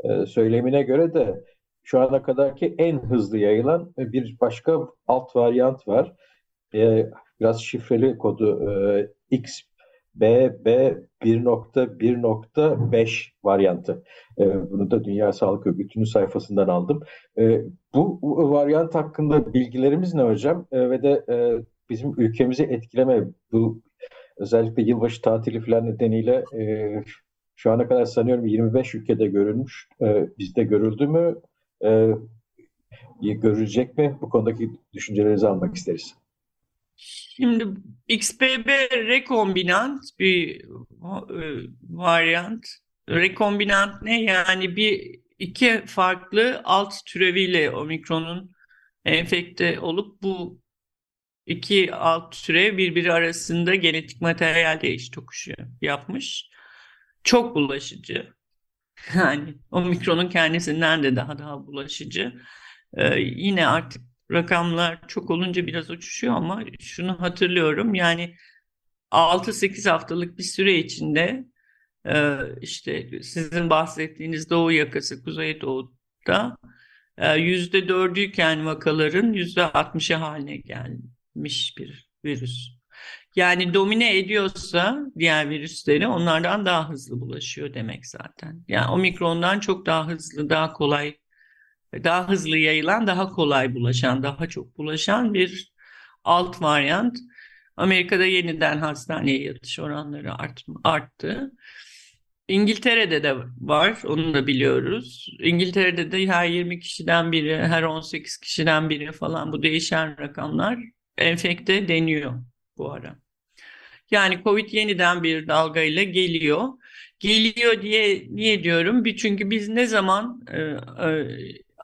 e, söylemine göre de şu ana kadarki en hızlı yayılan bir başka alt varyant var. E, biraz şifreli kodu e, XBB 1.1.5 varyantı. E, bunu da Dünya Sağlık Örgütü'nün sayfasından aldım. Bu, bu varyant hakkında bilgilerimiz ne hocam? Ve de bizim ülkemizi etkileme bu özellikle yılbaşı tatili falan nedeniyle Şu ana kadar sanıyorum 25 ülkede görülmüş. E, bizde görüldü mü? E, görülecek mi? Bu konudaki düşüncelerinizi almak isteriz. Şimdi XBB rekombinant bir e, varyant. Rekombinant ne? Yani bir iki farklı alt türeviyle omikronun enfekte olup bu iki alt türev birbiri arasında genetik materyal değiş tokuşu yapmış. Çok bulaşıcı. Yani omikronun kendisinden de daha daha bulaşıcı. Ee, yine artık rakamlar çok olunca biraz uçuşuyor ama şunu hatırlıyorum yani 6-8 haftalık bir süre içinde e, işte sizin bahsettiğiniz Doğu yakası, Kuzey Doğu'da e, yüzde dördüyken vakaların yüzde altmışı haline gelmiş bir virüs. Yani domine ediyorsa diğer virüsleri onlardan daha hızlı bulaşıyor demek zaten. Yani omikrondan çok daha hızlı, daha kolay daha hızlı yayılan, daha kolay bulaşan, daha çok bulaşan bir alt varyant. Amerika'da yeniden hastaneye yatış oranları art, arttı. İngiltere'de de var, onu da biliyoruz. İngiltere'de de her 20 kişiden biri, her 18 kişiden biri falan bu değişen rakamlar enfekte deniyor bu ara. Yani Covid yeniden bir dalga ile geliyor. Geliyor diye niye diyorum? Bir çünkü biz ne zaman e, e,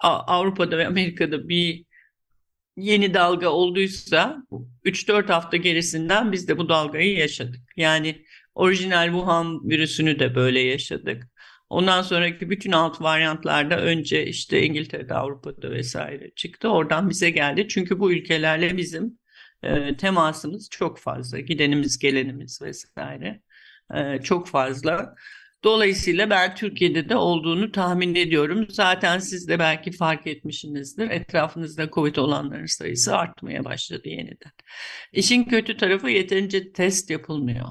Avrupa'da ve Amerika'da bir yeni dalga olduysa 3-4 hafta gerisinden biz de bu dalgayı yaşadık. Yani orijinal Wuhan virüsünü de böyle yaşadık. Ondan sonraki bütün alt varyantlarda önce işte İngiltere'de, Avrupa'da vesaire çıktı. Oradan bize geldi. Çünkü bu ülkelerle bizim e, temasımız çok fazla. Gidenimiz, gelenimiz vesaire e, çok fazla. Dolayısıyla ben Türkiye'de de olduğunu tahmin ediyorum. Zaten siz de belki fark etmişsinizdir. Etrafınızda COVID olanların sayısı artmaya başladı yeniden. İşin kötü tarafı yeterince test yapılmıyor.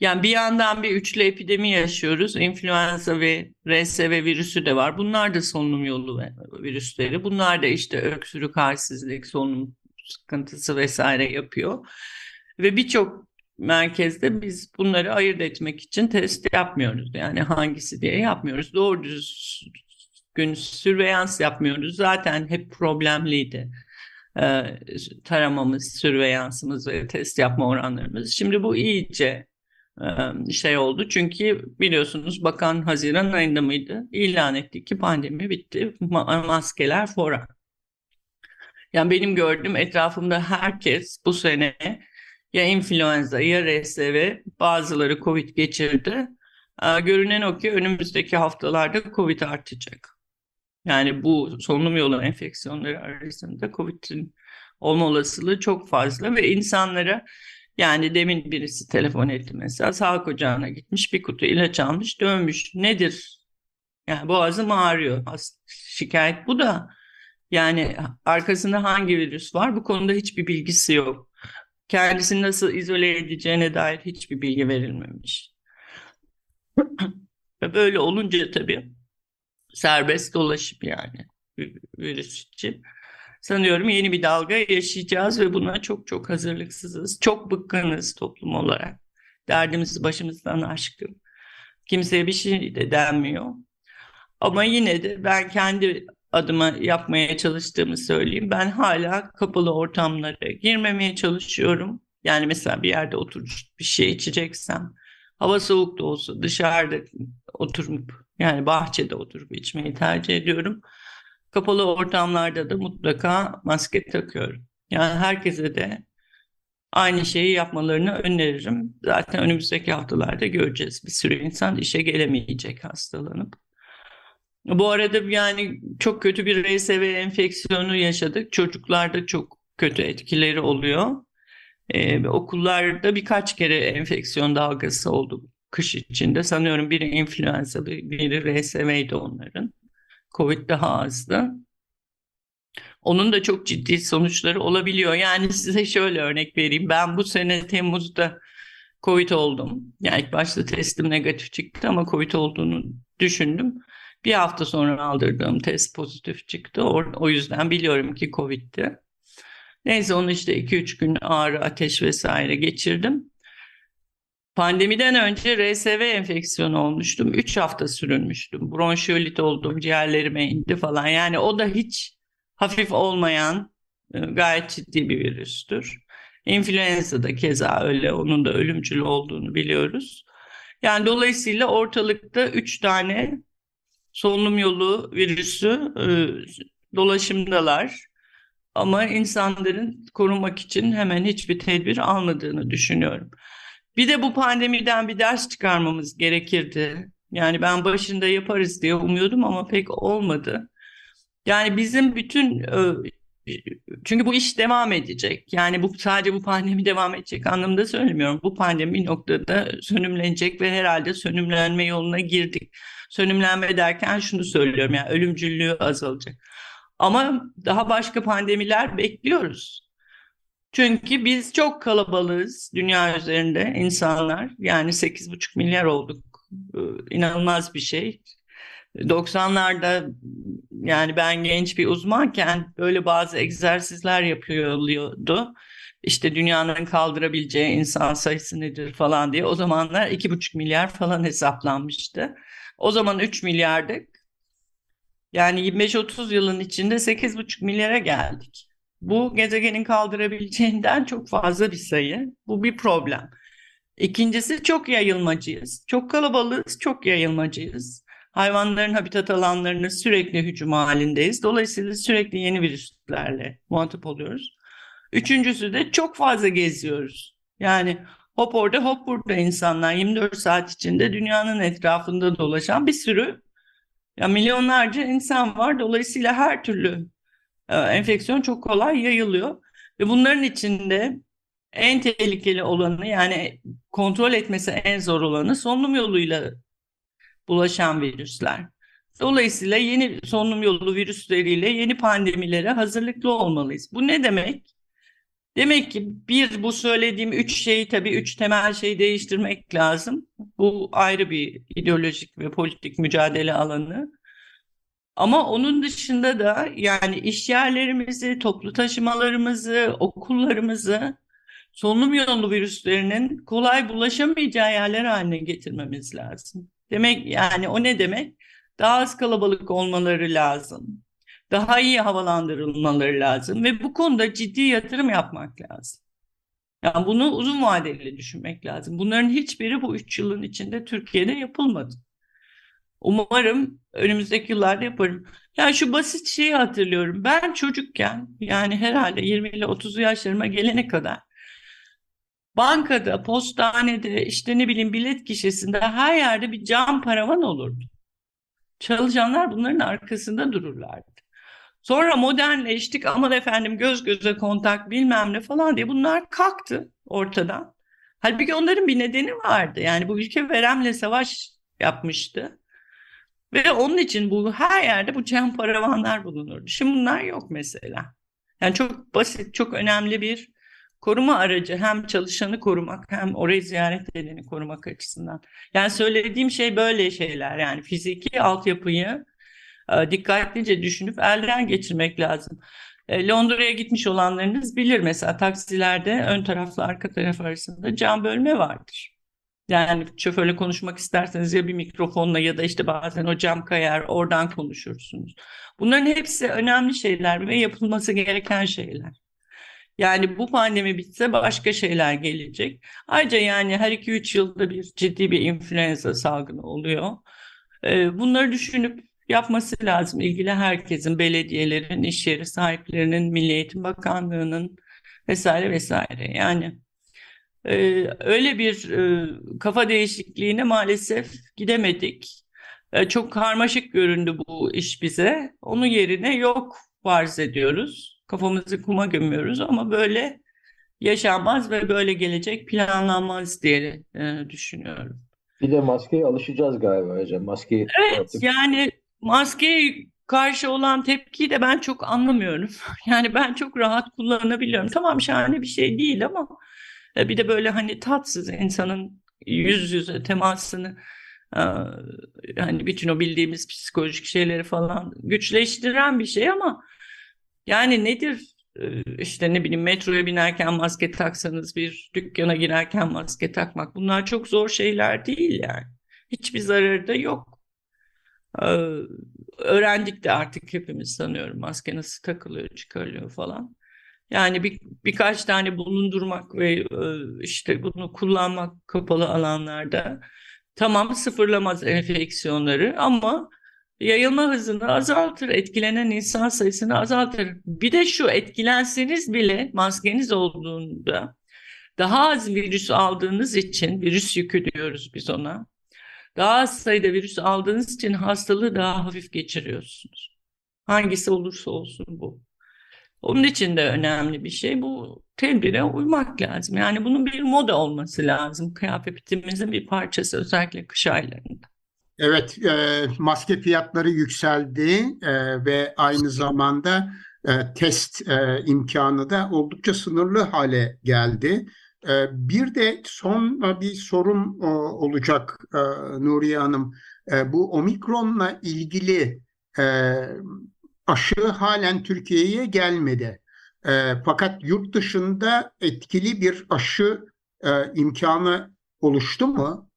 Yani bir yandan bir üçlü epidemi yaşıyoruz. İnfluenza ve RSV virüsü de var. Bunlar da solunum yolu virüsleri. Bunlar da işte öksürük, halsizlik, solunum sıkıntısı vesaire yapıyor. Ve birçok merkezde biz bunları ayırt etmek için test yapmıyoruz. Yani hangisi diye yapmıyoruz. Doğru düzgün sürveyans yapmıyoruz. Zaten hep problemliydi. Ee, taramamız, sürveyansımız ve test yapma oranlarımız. Şimdi bu iyice e, şey oldu. Çünkü biliyorsunuz bakan Haziran ayında mıydı? İlan etti ki pandemi bitti. Ma maskeler fora. Yani benim gördüğüm etrafımda herkes bu sene ya influenza ya RSV bazıları COVID geçirdi. Görünen o ki önümüzdeki haftalarda COVID artacak. Yani bu solunum yolu enfeksiyonları arasında COVID'in olma olasılığı çok fazla ve insanlara yani demin birisi telefon etti mesela sağlık ocağına gitmiş bir kutu ilaç almış dönmüş. Nedir? Yani boğazım ağrıyor. Şikayet bu da yani arkasında hangi virüs var bu konuda hiçbir bilgisi yok kendisini nasıl izole edeceğine dair hiçbir bilgi verilmemiş. Ve böyle olunca tabii serbest dolaşım yani virüs için. Sanıyorum yeni bir dalga yaşayacağız ve buna çok çok hazırlıksızız. Çok bıkkınız toplum olarak. Derdimizi başımızdan aşkın. Kimseye bir şey de denmiyor. Ama yine de ben kendi adıma yapmaya çalıştığımı söyleyeyim. Ben hala kapalı ortamlara girmemeye çalışıyorum. Yani mesela bir yerde oturup bir şey içeceksem hava soğuk da olsa dışarıda oturup yani bahçede oturup içmeyi tercih ediyorum. Kapalı ortamlarda da mutlaka maske takıyorum. Yani herkese de aynı şeyi yapmalarını öneririm. Zaten önümüzdeki haftalarda göreceğiz. Bir sürü insan işe gelemeyecek hastalanıp. Bu arada yani çok kötü bir RSV enfeksiyonu yaşadık. Çocuklarda çok kötü etkileri oluyor. Ee, okullarda birkaç kere enfeksiyon dalgası oldu kış içinde. Sanıyorum biri influenza, biri RSV'ydi onların. Covid daha azdı. Onun da çok ciddi sonuçları olabiliyor. Yani size şöyle örnek vereyim. Ben bu sene Temmuz'da Covid oldum. Yani ilk başta testim negatif çıktı ama Covid olduğunu düşündüm. Bir hafta sonra aldırdığım test pozitif çıktı. O, o yüzden biliyorum ki Covid'ti. Neyse onu işte 2-3 gün ağrı, ateş vesaire geçirdim. Pandemiden önce RSV enfeksiyonu olmuştum. 3 hafta sürünmüştüm. Bronşiolit oldum, ciğerlerime indi falan. Yani o da hiç hafif olmayan e, gayet ciddi bir virüstür. İnfluenza da keza öyle. Onun da ölümcül olduğunu biliyoruz. Yani dolayısıyla ortalıkta 3 tane solunum yolu virüsü e, dolaşımdalar. Ama insanların korunmak için hemen hiçbir tedbir almadığını düşünüyorum. Bir de bu pandemiden bir ders çıkarmamız gerekirdi. Yani ben başında yaparız diye umuyordum ama pek olmadı. Yani bizim bütün e, çünkü bu iş devam edecek. Yani bu sadece bu pandemi devam edecek anlamında söylemiyorum. Bu pandemi noktada sönümlenecek ve herhalde sönümlenme yoluna girdik. Sönümlenme derken şunu söylüyorum yani ölümcüllüğü azalacak. Ama daha başka pandemiler bekliyoruz. Çünkü biz çok kalabalığız dünya üzerinde insanlar. Yani 8,5 milyar olduk. Ee, inanılmaz bir şey. 90'larda yani ben genç bir uzmanken böyle bazı egzersizler yapıyordu. İşte dünyanın kaldırabileceği insan sayısı nedir falan diye. O zamanlar 2,5 milyar falan hesaplanmıştı. O zaman 3 milyardık. Yani 25-30 yılın içinde 8,5 milyara geldik. Bu gezegenin kaldırabileceğinden çok fazla bir sayı. Bu bir problem. İkincisi çok yayılmacıyız. Çok kalabalığız, çok yayılmacıyız. Hayvanların habitat alanlarını sürekli hücum halindeyiz. Dolayısıyla sürekli yeni virüslerle muhatap oluyoruz. Üçüncüsü de çok fazla geziyoruz. Yani hop orada hop burada insanlar 24 saat içinde dünyanın etrafında dolaşan bir sürü ya milyonlarca insan var. Dolayısıyla her türlü e, enfeksiyon çok kolay yayılıyor. Ve bunların içinde en tehlikeli olanı yani kontrol etmesi en zor olanı solunum yoluyla bulaşan virüsler. Dolayısıyla yeni solunum yolu virüsleriyle yeni pandemilere hazırlıklı olmalıyız. Bu ne demek? Demek ki bir bu söylediğim üç şeyi tabii üç temel şeyi değiştirmek lazım. Bu ayrı bir ideolojik ve politik mücadele alanı. Ama onun dışında da yani iş yerlerimizi, toplu taşımalarımızı, okullarımızı solunum yolu virüslerinin kolay bulaşamayacağı yerler haline getirmemiz lazım. Demek yani o ne demek? Daha az kalabalık olmaları lazım. Daha iyi havalandırılmaları lazım ve bu konuda ciddi yatırım yapmak lazım. Yani bunu uzun vadeli düşünmek lazım. Bunların hiçbiri bu üç yılın içinde Türkiye'de yapılmadı. Umarım önümüzdeki yıllarda yaparım. Yani şu basit şeyi hatırlıyorum. Ben çocukken yani herhalde 20 ile 30 yaşlarıma gelene kadar bankada, postanede, işte ne bileyim bilet kişisinde her yerde bir cam paravan olurdu. Çalışanlar bunların arkasında dururlardı. Sonra modernleştik aman efendim göz göze kontak bilmem ne falan diye bunlar kalktı ortadan. Halbuki onların bir nedeni vardı. Yani bu ülke veremle savaş yapmıştı. Ve onun için bu her yerde bu cam paravanlar bulunurdu. Şimdi bunlar yok mesela. Yani çok basit, çok önemli bir koruma aracı hem çalışanı korumak hem orayı ziyaret edeni korumak açısından. Yani söylediğim şey böyle şeyler yani fiziki altyapıyı dikkatlice düşünüp elden geçirmek lazım. E, Londra'ya gitmiş olanlarınız bilir mesela taksilerde ön tarafla arka taraf arasında cam bölme vardır. Yani şoförle konuşmak isterseniz ya bir mikrofonla ya da işte bazen o cam kayar oradan konuşursunuz. Bunların hepsi önemli şeyler ve yapılması gereken şeyler. Yani bu pandemi bitse başka şeyler gelecek. Ayrıca yani her 2-3 yılda bir ciddi bir influenza salgını oluyor. Ee, bunları düşünüp yapması lazım. İlgili herkesin, belediyelerin, iş yeri sahiplerinin, Milli Eğitim Bakanlığı'nın vesaire vesaire. Yani e, öyle bir e, kafa değişikliğine maalesef gidemedik. E, çok karmaşık göründü bu iş bize. Onun yerine yok farz ediyoruz kafamızı kuma gömüyoruz ama böyle yaşanmaz ve böyle gelecek planlanmaz diye e, düşünüyorum. Bir de maskeye alışacağız galiba hocam. Maskeyi Evet artık... yani maskeye karşı olan tepkiyi de ben çok anlamıyorum. Yani ben çok rahat kullanabiliyorum. Tamam şahane bir şey değil ama e, bir de böyle hani tatsız insanın yüz yüze temasını yani bütün o bildiğimiz psikolojik şeyleri falan güçleştiren bir şey ama yani nedir e, işte ne bileyim metroya binerken maske taksanız bir dükkana girerken maske takmak bunlar çok zor şeyler değil yani. Hiçbir zararı da yok. Ee, öğrendik de artık hepimiz sanıyorum maske nasıl takılıyor çıkarılıyor falan. Yani bir, birkaç tane bulundurmak ve e, işte bunu kullanmak kapalı alanlarda tamam sıfırlamaz enfeksiyonları ama yayılma hızını azaltır, etkilenen insan sayısını azaltır. Bir de şu etkilenseniz bile maskeniz olduğunda daha az virüs aldığınız için virüs yükü diyoruz biz ona. Daha az sayıda virüs aldığınız için hastalığı daha hafif geçiriyorsunuz. Hangisi olursa olsun bu. Onun için de önemli bir şey bu tedbire uymak lazım. Yani bunun bir moda olması lazım. Kıyafetimizin bir parçası özellikle kış aylarında. Evet, e, maske fiyatları yükseldi e, ve aynı zamanda e, test e, imkanı da oldukça sınırlı hale geldi. E, bir de son bir sorum e, olacak e, Nuriye Hanım. E, bu omikronla ilgili e, aşı halen Türkiye'ye gelmedi. E, fakat yurt dışında etkili bir aşı e, imkanı oluştu mu?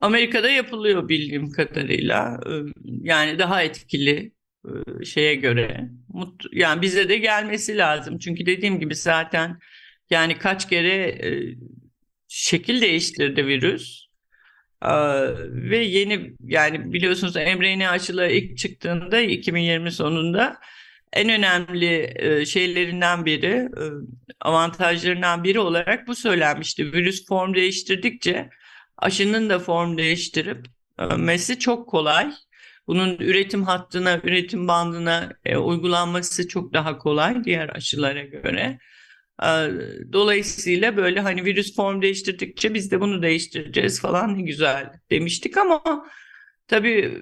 Amerika'da yapılıyor bildiğim kadarıyla. Yani daha etkili şeye göre. Yani bize de gelmesi lazım. Çünkü dediğim gibi zaten yani kaç kere şekil değiştirdi virüs. Ve yeni yani biliyorsunuz mRNA aşıları ilk çıktığında 2020 sonunda en önemli şeylerinden biri, avantajlarından biri olarak bu söylenmişti. Virüs form değiştirdikçe aşının da form değiştirip mesi çok kolay. Bunun üretim hattına, üretim bandına e, uygulanması çok daha kolay diğer aşılara göre. Dolayısıyla böyle hani virüs form değiştirdikçe biz de bunu değiştireceğiz falan ne güzel demiştik ama tabii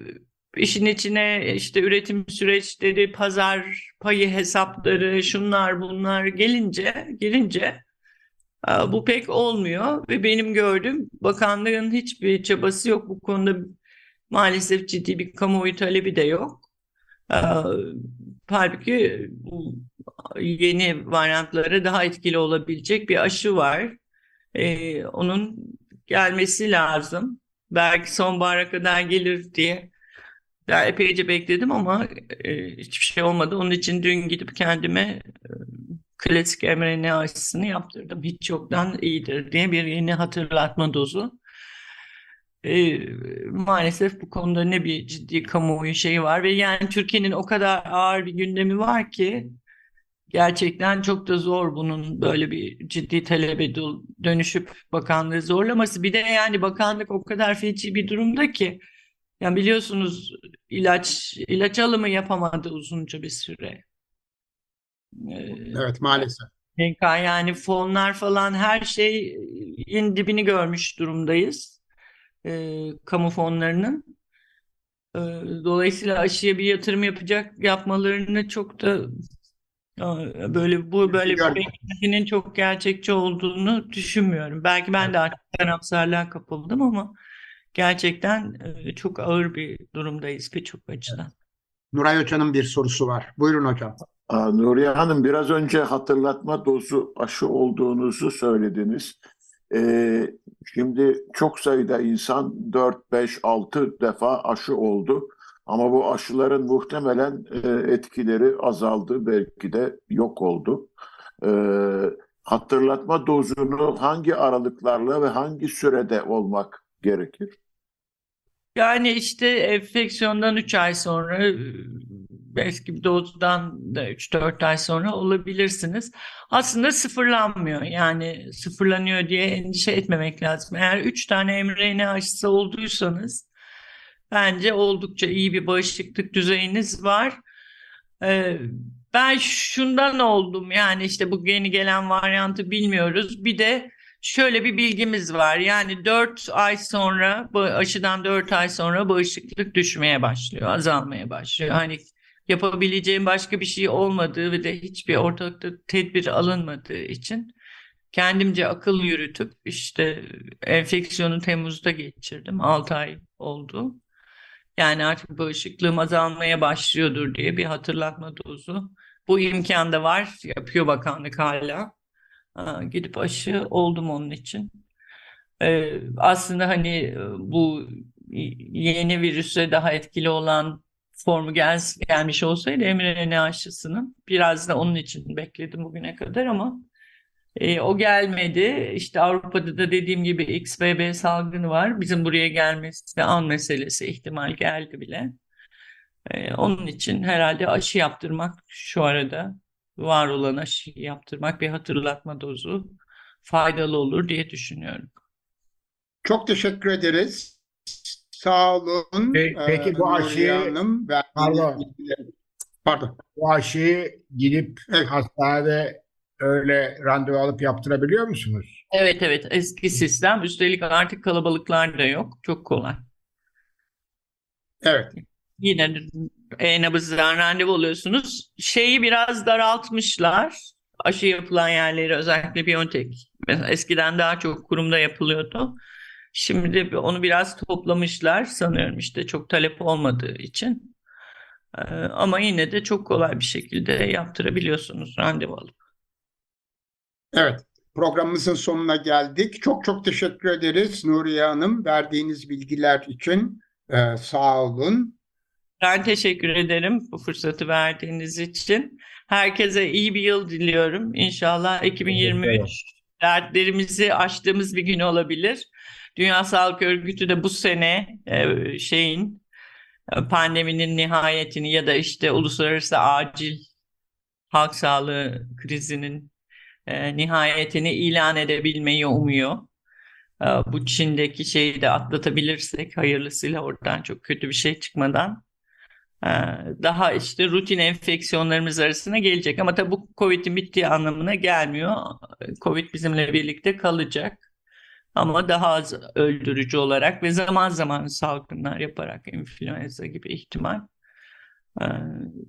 işin içine işte üretim süreçleri, pazar payı hesapları, şunlar bunlar gelince girince bu pek olmuyor ve benim gördüğüm bakanlığın hiçbir çabası yok bu konuda maalesef ciddi bir kamuoyu talebi de yok. Halbuki bu yeni varyantlara daha etkili olabilecek bir aşı var. Ee, onun gelmesi lazım. Belki sonbahara kadar gelir diye ya epeyce bekledim ama e, hiçbir şey olmadı. Onun için dün gidip kendime e, klasik mRNA aşısını yaptırdım. Hiç yoktan iyidir diye bir yeni hatırlatma dozu. E, maalesef bu konuda ne bir ciddi kamuoyu şeyi var ve yani Türkiye'nin o kadar ağır bir gündemi var ki gerçekten çok da zor bunun böyle bir ciddi talebe dönüşüp bakanlığı zorlaması. Bir de yani bakanlık o kadar feci bir durumda ki yani biliyorsunuz ilaç ilaç alımı yapamadı uzunca bir süre. Evet maalesef. Yani fonlar falan her şeyin dibini görmüş durumdayız. E, kamu fonlarının. E, dolayısıyla aşıya bir yatırım yapacak yapmalarını çok da böyle bu böyle bir beklentinin çok gerçekçi olduğunu düşünmüyorum. Belki ben de artık karamsarlığa kapıldım ama gerçekten çok ağır bir durumdayız birçok açıdan. Nuray Hoca'nın bir sorusu var. Buyurun hocam. Nuriye Hanım biraz önce hatırlatma dozu aşı olduğunuzu söylediniz. Ee, şimdi çok sayıda insan 4, 5, 6 defa aşı oldu. Ama bu aşıların muhtemelen e, etkileri azaldı, belki de yok oldu. Ee, hatırlatma dozunu hangi aralıklarla ve hangi sürede olmak gerekir? Yani işte enfeksiyondan 3 ay sonra belki bir dozdan da 3-4 ay sonra olabilirsiniz. Aslında sıfırlanmıyor. Yani sıfırlanıyor diye endişe etmemek lazım. Eğer 3 tane mRNA aşısı olduysanız bence oldukça iyi bir bağışıklık düzeyiniz var. Ee, ben şundan oldum yani işte bu yeni gelen varyantı bilmiyoruz. Bir de şöyle bir bilgimiz var. Yani 4 ay sonra aşıdan 4 ay sonra bağışıklık düşmeye başlıyor, azalmaya başlıyor. Hani yapabileceğim başka bir şey olmadığı ve de hiçbir ortalıkta tedbir alınmadığı için kendimce akıl yürütüp işte enfeksiyonu Temmuz'da geçirdim. 6 ay oldu. Yani artık bağışıklığım azalmaya başlıyordur diye bir hatırlatma dozu Bu imkan da var. Yapıyor bakanlık hala. Aa, gidip aşı oldum onun için. Ee, aslında hani e, bu yeni virüse daha etkili olan formu gel, gelmiş olsaydı mRNA aşısının biraz da onun için bekledim bugüne kadar ama e, o gelmedi. İşte Avrupa'da da dediğim gibi XBB salgını var. Bizim buraya gelmesi de an meselesi ihtimal geldi bile. E, onun için herhalde aşı yaptırmak şu arada var olan aşıyı yaptırmak bir hatırlatma dozu faydalı olur diye düşünüyorum. Çok teşekkür ederiz. Sağ olun. Pe- peki Ee, bu Nuriye aşıyı- Hanım, verdiğiniz Pardon. Pardon. Bu aşıyı gidip Evet. hastanede öyle randevu alıp yaptırabiliyor musunuz? Evet evet eski sistem üstelik artık kalabalıklar da yok. Çok kolay. Evet. Yine e-nabızdan randevu alıyorsunuz. Şeyi biraz daraltmışlar. Aşı yapılan yerleri özellikle Biontech. Mesela eskiden daha çok kurumda yapılıyordu. Şimdi onu biraz toplamışlar sanıyorum işte çok talep olmadığı için. Ee, Ama yine de çok kolay bir şekilde yaptırabiliyorsunuz randevu alıp. Evet. Programımızın sonuna geldik. Çok çok teşekkür ederiz Nuriye Hanım verdiğiniz bilgiler için. Ee, sağ olun. Ben teşekkür ederim bu fırsatı verdiğiniz için. Herkese iyi bir yıl diliyorum. İnşallah 2023 dertlerimizi aştığımız bir gün olabilir. Dünya Sağlık Örgütü de bu sene e, şeyin e, pandeminin nihayetini ya da işte uluslararası acil halk sağlığı krizinin e, nihayetini ilan edebilmeyi umuyor. E, bu Çin'deki şeyi de atlatabilirsek hayırlısıyla oradan çok kötü bir şey çıkmadan e, daha işte rutin enfeksiyonlarımız arasına gelecek. Ama tabii bu Covid'in bittiği anlamına gelmiyor. Covid bizimle birlikte kalacak. Ama daha az öldürücü olarak ve zaman zaman salgınlar yaparak influenza gibi ihtimal e,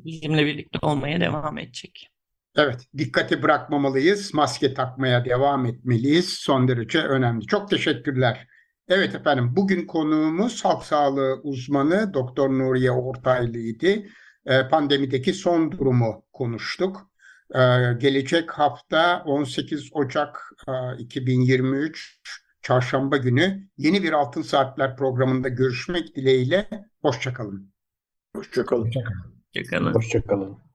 bizimle birlikte olmaya devam edecek. Evet, dikkati bırakmamalıyız. Maske takmaya devam etmeliyiz. Son derece önemli. Çok teşekkürler. Evet efendim, bugün konuğumuz halk sağlığı uzmanı Doktor Nuriye Ortaylı'ydı. Ee, pandemideki son durumu konuştuk. Ee, gelecek hafta 18 Ocak e, 2023 Çarşamba günü yeni bir Altın Saatler programında görüşmek dileğiyle. Hoşçakalın. Hoşçakalın. Hoşçakalın. Hoşçakalın.